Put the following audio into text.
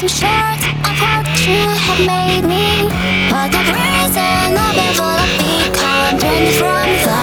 too short. Of what you have made me But the prison. Reason I've ever become Turning from the